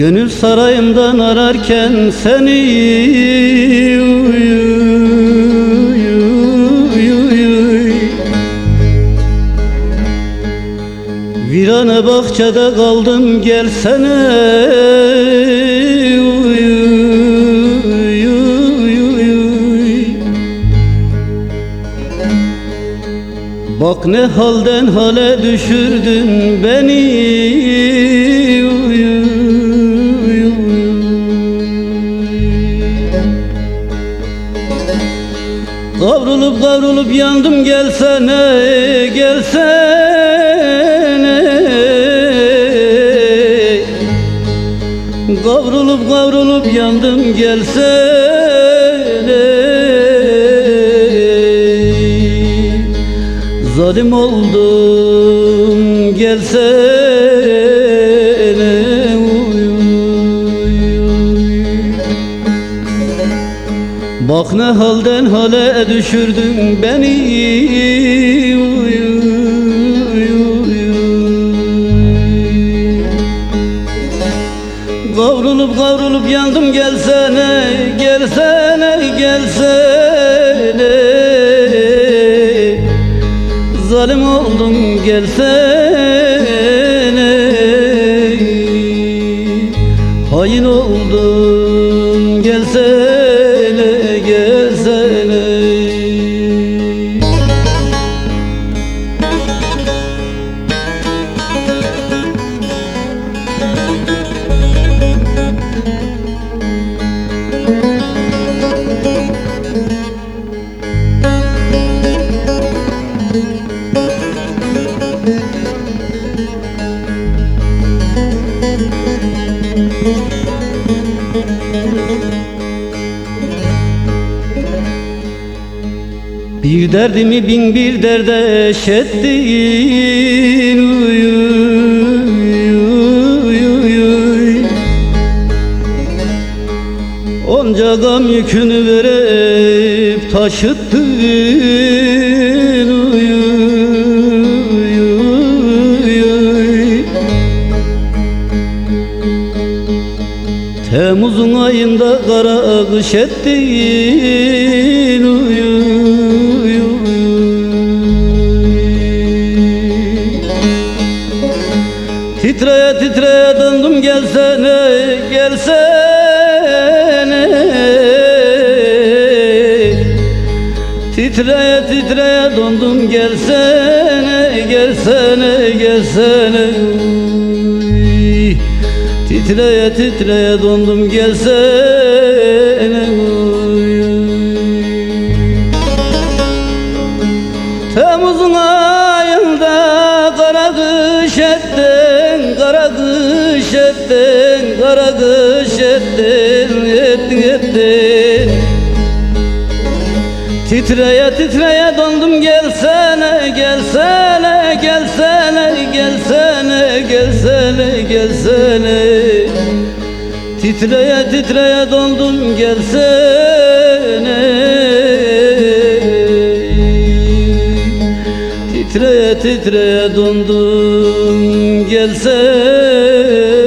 Gönül sarayımdan ararken seni uy, uy, uy, uy. Virane bahçede kaldım gelsene uy, uy, uy, uy. Bak ne halden hale düşürdün beni uy, Kavrulup kavrulup yandım gelsene gelsene Kavrulup kavrulup yandım gelsene Zalim oldum gelsene Bak ne halden hale düşürdün beni. Uy, uy, uy. Kavrulup kavrulup yandım gelsene gelsene gelsene. Zalim oldum gelsene. Hain oldum gelsene Bir derdimi bin bir derde eşettin uy, uy, uy, uy, uy. Onca gam yükünü verip taşıttın uy, uy, uy, uy. Temmuz'un ayında kara kış ettin uy, uy, Titreye titreye döndüm gelsene gelsene Titreye titreye döndüm gelsene gelsene gelsene. Titreye titreye döndüm gelsene uy. Temmuz'un kara kış ettin, kara kış ettin, ettin, ettin. Titreye titreye dondum gelsene, gelsene, gelsene, gelsene, gelsene, gelsene. Titreye titreye dondum gelsene Titreye titreye dondum gelse